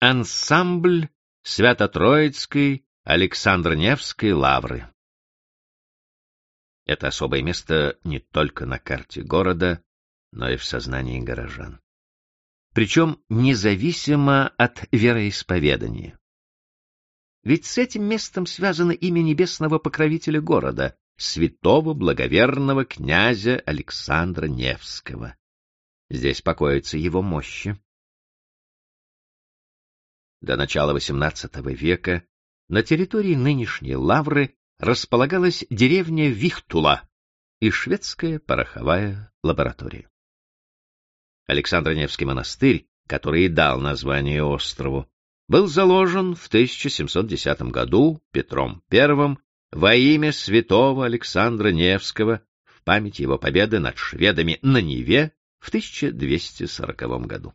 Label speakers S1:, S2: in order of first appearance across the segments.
S1: ансамбль Свято-Троицкой Александр-Невской лавры. Это особое место не только на карте города, но и в сознании горожан. Причем независимо от вероисповедания. Ведь с этим местом связано имя небесного покровителя города, святого благоверного князя Александра Невского. Здесь покоятся его мощи. До начала XVIII века на территории нынешней Лавры располагалась деревня Вихтула и шведская пороховая лаборатория. Александр Невский монастырь, который и дал название острову, был заложен в 1710 году Петром I во имя святого Александра Невского в память его победы над шведами на Неве в 1240 году.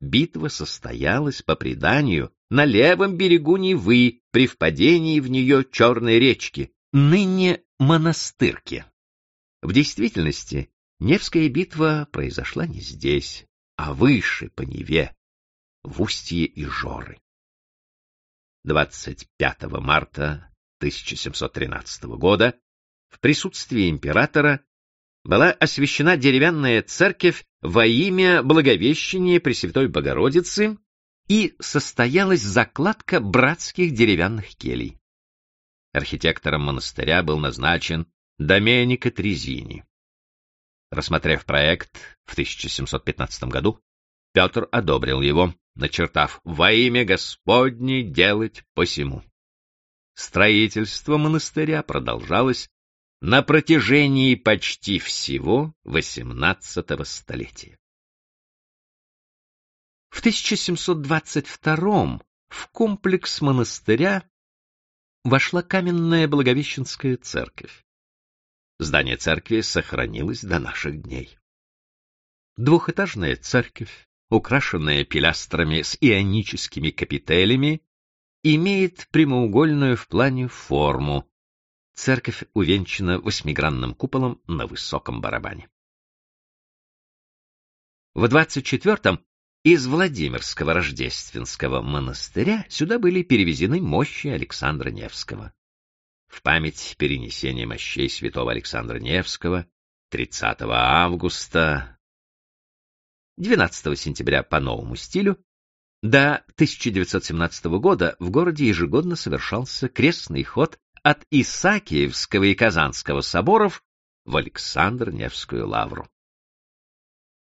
S1: Битва состоялась, по преданию, на левом берегу Невы при впадении в нее Черной речки, ныне Монастырки. В действительности Невская битва произошла не здесь, а выше по Неве, в устье Ижоры. 25 марта 1713 года в присутствии императора была освящена деревянная церковь во имя Благовещения Пресвятой Богородицы и состоялась закладка братских деревянных келей. Архитектором монастыря был назначен Доменико Трезини. Рассмотрев проект в 1715 году, Петр одобрил его, начертав «Во имя Господне делать посему». Строительство монастыря продолжалось на протяжении почти всего XVIII столетия. В 1722 в комплекс монастыря вошла каменная Благовещенская церковь. Здание церкви сохранилось до наших дней. Двухэтажная церковь, украшенная пилястрами с ионическими капителями, имеет прямоугольную в плане форму, Церковь увенчана восьмигранным куполом на высоком барабане. В 24-м из Владимирского рождественского монастыря сюда были перевезены мощи Александра Невского. В память перенесения мощей святого Александра Невского 30 августа 12 сентября по новому стилю до 1917 года в городе ежегодно совершался крестный ход от Исаакиевского и Казанского соборов в Александр-Невскую лавру.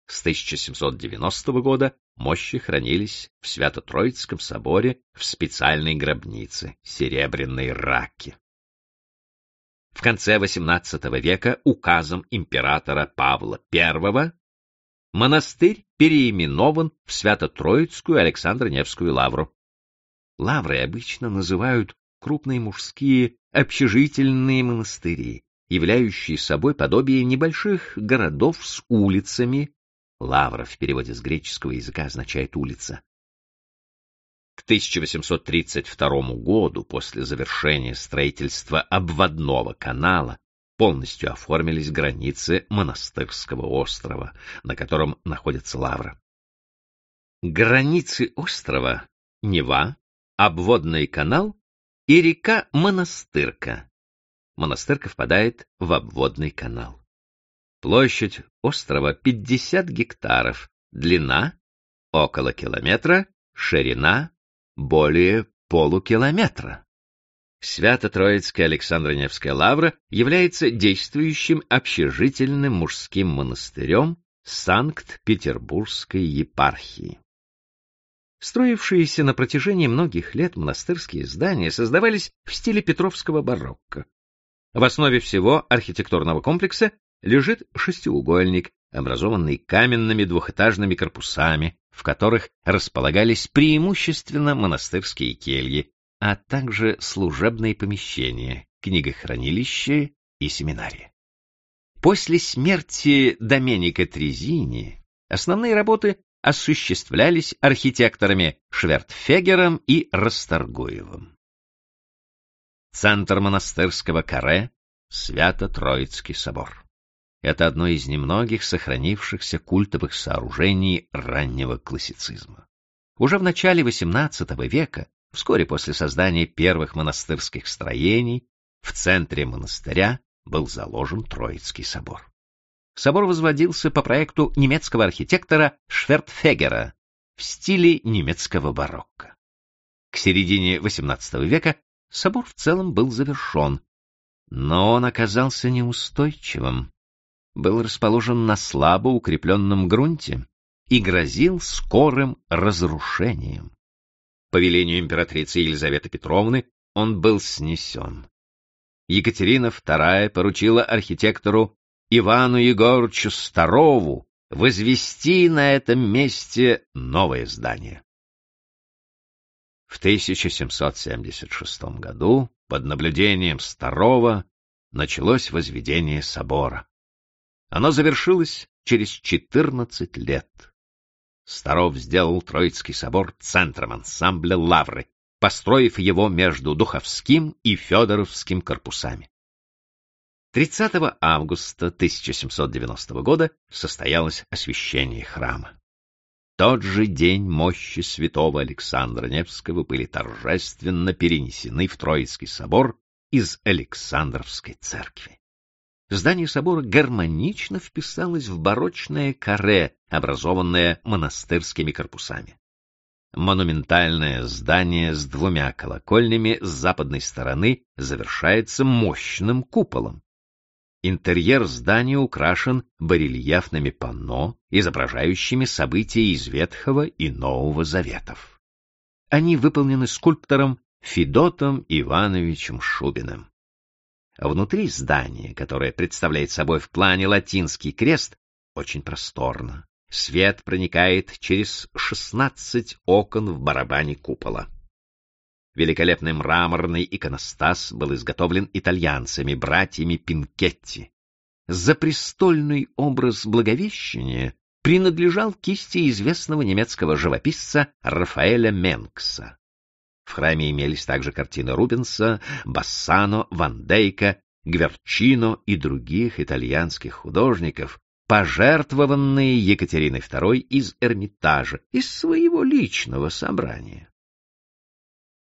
S1: С 1790 года мощи хранились в Свято-Троицком соборе в специальной гробнице Серебряной Раки. В конце XVIII века указом императора Павла I монастырь переименован в Свято-Троицкую Александр-Невскую лавру. Лавры обычно называют крупные мужские общежительные монастыри, являющие собой подобие небольших городов с улицами. Лавра в переводе с греческого языка означает улица. К 1832 году, после завершения строительства обводного канала, полностью оформились границы монастырского острова, на котором находится Лавра. Границы острова — Нева, обводный канал и река Монастырка. Монастырка впадает в обводный канал. Площадь острова 50 гектаров, длина около километра, ширина более полукилометра. Свято-Троицкая Александро-Невская лавра является действующим общежительным мужским монастырем Санкт-Петербургской епархии. Строившиеся на протяжении многих лет монастырские здания создавались в стиле петровского барокко. В основе всего архитектурного комплекса лежит шестиугольник, образованный каменными двухэтажными корпусами, в которых располагались преимущественно монастырские кельи, а также служебные помещения, книгохранилище и семинарии. После смерти Доменика Трезини основные работы осуществлялись архитекторами Швертфегером и Расторгуевым. Центр монастырского каре — Свято-Троицкий собор. Это одно из немногих сохранившихся культовых сооружений раннего классицизма. Уже в начале XVIII века, вскоре после создания первых монастырских строений, в центре монастыря был заложен Троицкий собор. Собор возводился по проекту немецкого архитектора Швертфегера в стиле немецкого барокко. К середине XVIII века собор в целом был завершен, но он оказался неустойчивым, был расположен на слабо укрепленном грунте и грозил скорым разрушением. По велению императрицы Елизаветы Петровны он был снесен. Екатерина II поручила архитектору Ивану Егорычу Старову возвести на этом месте новое здание. В 1776 году под наблюдением Старова началось возведение собора. Оно завершилось через 14 лет. Старов сделал Троицкий собор центром ансамбля Лавры, построив его между Духовским и Федоровским корпусами. 30 августа 1790 года состоялось освящение храма. тот же день мощи святого Александра Невского были торжественно перенесены в Троицкий собор из Александровской церкви. Здание собора гармонично вписалось в барочное каре, образованное монастырскими корпусами. Монументальное здание с двумя колокольнями с западной стороны завершается мощным куполом. Интерьер здания украшен барельефными панно, изображающими события из Ветхого и Нового Заветов. Они выполнены скульптором Федотом Ивановичем Шубиным. Внутри здания, которое представляет собой в плане латинский крест, очень просторно. Свет проникает через 16 окон в барабане купола. Великолепный мраморный иконостас был изготовлен итальянцами, братьями Пинкетти. Запрестольный образ Благовещения принадлежал кисти известного немецкого живописца Рафаэля Менкса. В храме имелись также картины Рубенса, Бассано, Ван Дейка, Гверчино и других итальянских художников, пожертвованные Екатериной II из Эрмитажа, из своего личного собрания.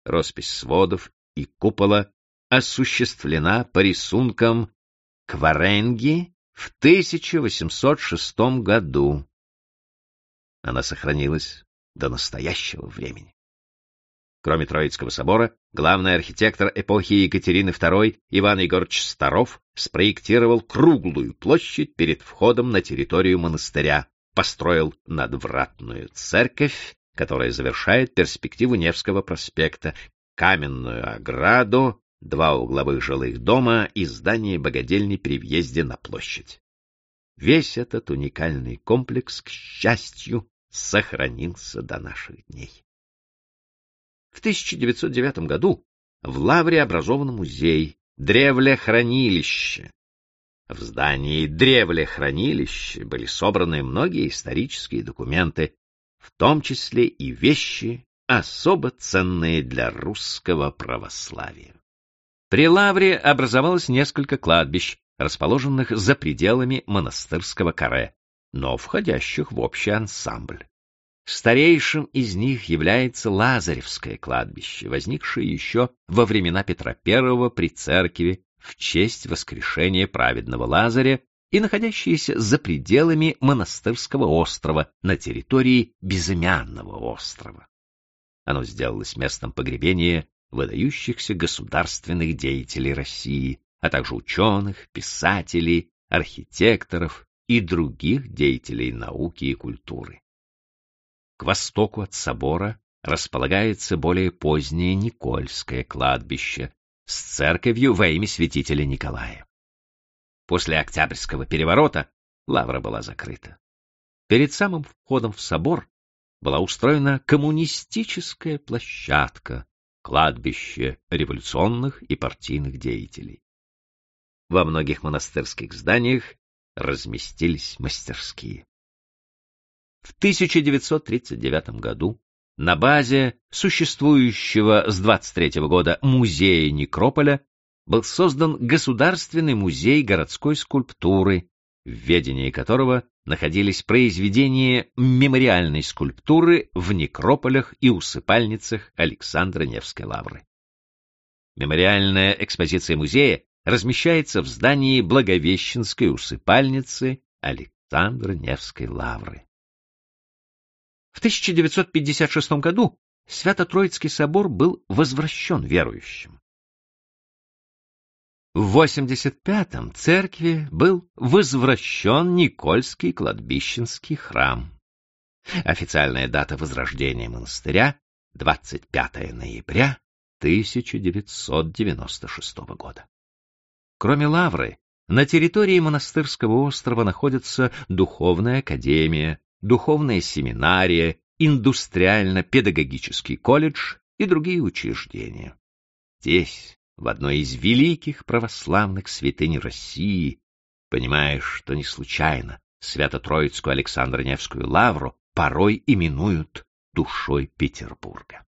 S1: Роспись сводов и купола осуществлена по рисункам Кваренги в 1806 году. Она сохранилась до настоящего времени. Кроме Троицкого собора, главный архитектор эпохи Екатерины II Иван Егорович Старов спроектировал круглую площадь перед входом на территорию монастыря, построил надвратную церковь, которая завершает перспективу Невского проспекта, каменную ограду, два угловых жилых дома и здание богадельни при въезде на площадь. Весь этот уникальный комплекс, к счастью, сохранился до наших дней. В 1909 году в Лавре образован музей Древлехранилище. В здании Древлехранилища были собраны многие исторические документы, в том числе и вещи, особо ценные для русского православия. При Лавре образовалось несколько кладбищ, расположенных за пределами монастырского каре, но входящих в общий ансамбль. Старейшим из них является Лазаревское кладбище, возникшее еще во времена Петра I при церкви в честь воскрешения праведного Лазаря и находящееся за пределами монастырского острова на территории безымянного острова. Оно сделалось местом погребения выдающихся государственных деятелей России, а также ученых, писателей, архитекторов и других деятелей науки и культуры. К востоку от собора располагается более позднее Никольское кладбище с церковью во имя святителя Николая. После Октябрьского переворота лавра была закрыта. Перед самым входом в собор была устроена коммунистическая площадка, кладбище революционных и партийных деятелей. Во многих монастырских зданиях разместились мастерские. В 1939 году на базе существующего с 23 года музея Некрополя был создан Государственный музей городской скульптуры, в ведении которого находились произведения мемориальной скульптуры в некрополях и усыпальницах Александра Невской лавры. Мемориальная экспозиция музея размещается в здании Благовещенской усыпальницы Александра Невской лавры. В 1956 году Свято-Троицкий собор был возвращен верующим. В 85-м церкви был возвращен Никольский кладбищенский храм. Официальная дата возрождения монастыря — 25 ноября 1996 года. Кроме лавры, на территории монастырского острова находятся духовная академия, духовная семинария, индустриально-педагогический колледж и другие учреждения. Здесь в одной из великих православных святынь России, понимаешь, что не случайно Свято-Троицкую Александро-Невскую лавру порой именуют душой Петербурга.